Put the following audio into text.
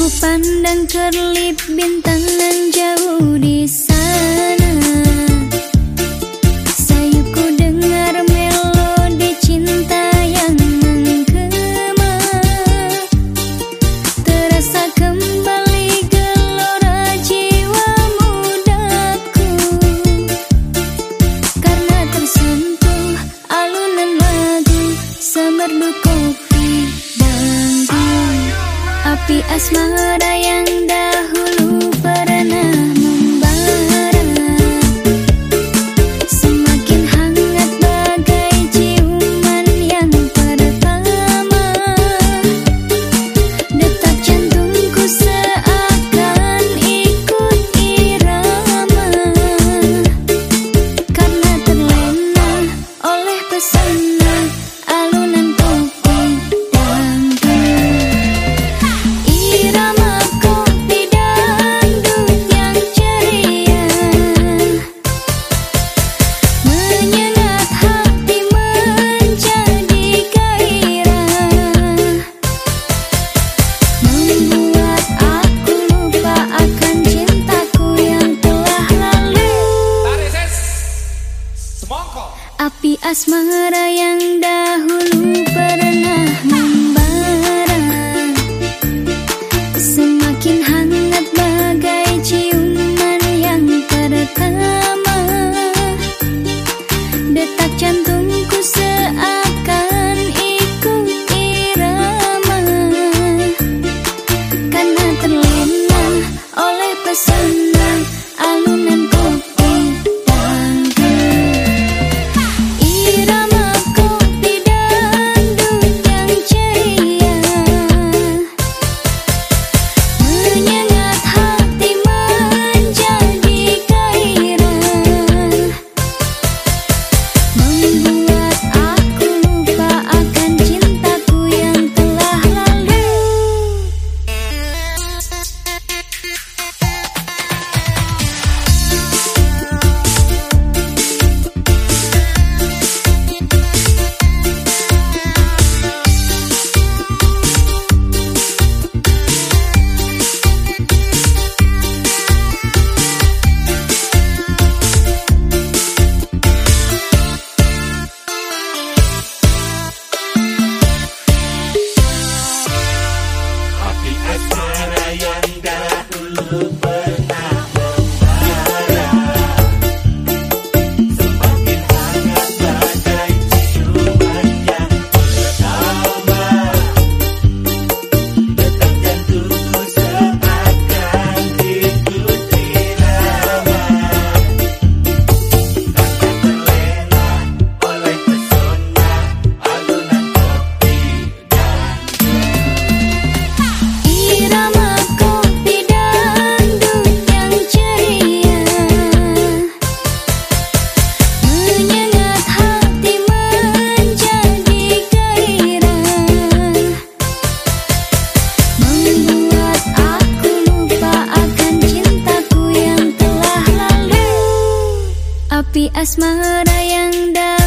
Aku pandang kerlip bintang nan jauh di sana. Sayuku dengar melodi cinta yang menggema. Terasa kembali gelora jiwa mudaku. Karena tersentuh alunan lagu semerdu Api asmara yang dahulu asmara yang dahulu pernah membara Semakin hangat bagai ciuman yang pertama. Detak jantungku seakan ikut irama Karena terlena oleh pesona dahulu Api asmara yang dah